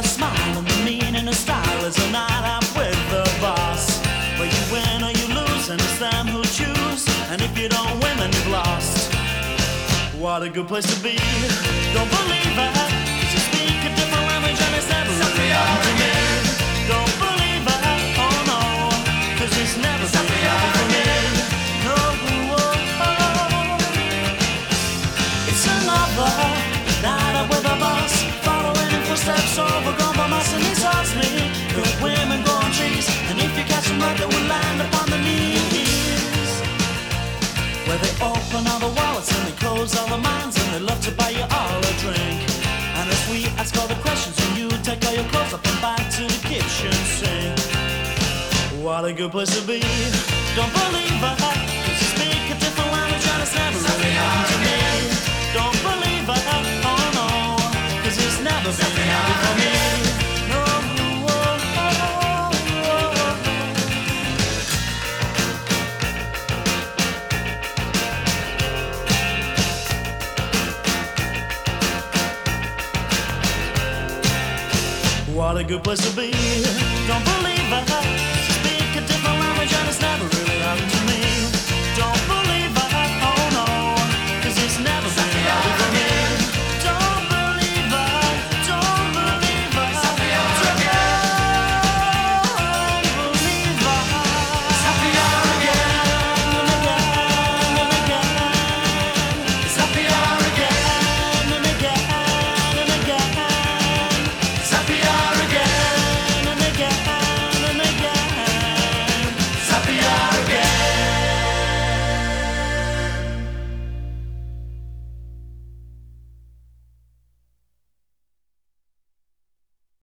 a smile and the mean and the style is a night out with the boss. Where you win or you lose, and it's them who choose. And if you don't win, then you've lost. What a good place to be. Don't believe it, cause you speak a different language and it's never something to me. Don't believe it, oh no, cause it's never something to me. No, oh, oh. it's another. All the minds and they love to buy you all a drink. And as we ask all the questions and you take all your clothes up and back to the kitchen sink. What a good place to be. Don't believe it. 'cause you speak a different What a good place to be. Don't believe it.